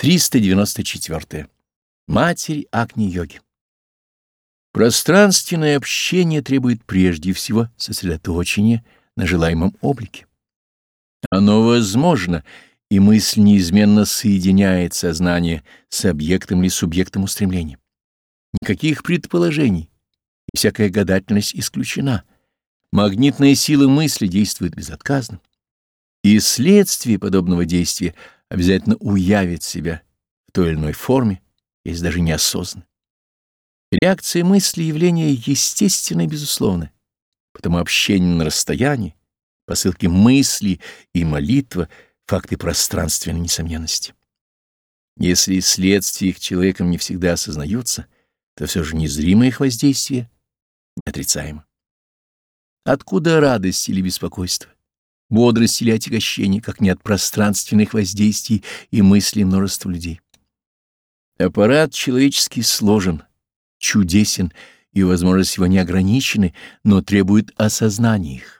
394. Матерь Агни-йоги. Пространственное общение требует прежде всего сосредоточения на желаемом облике. Оно возможно, и мысль неизменно соединяет сознание с объектом или субъектом устремления. Никаких предположений, и всякая гадательность исключена. Магнитная сила мысли действует безотказно. И следствие подобного действия обязательно уявит себя в той или иной форме, если даже неосознанно. Реакция мысли явления естественны и безусловны, потому общение на расстоянии, посылки мысли и молитва — факты пространственной несомненности. Если следствия их человеком не всегда осознаются, то все же незримое их воздействие отрицаемо. Откуда радость или беспокойство? Бодрость или отягощение, как не от пространственных воздействий и мыслей множества людей. Аппарат человеческий сложен, чудесен, и возможности его не ограничены, но требует осознания их.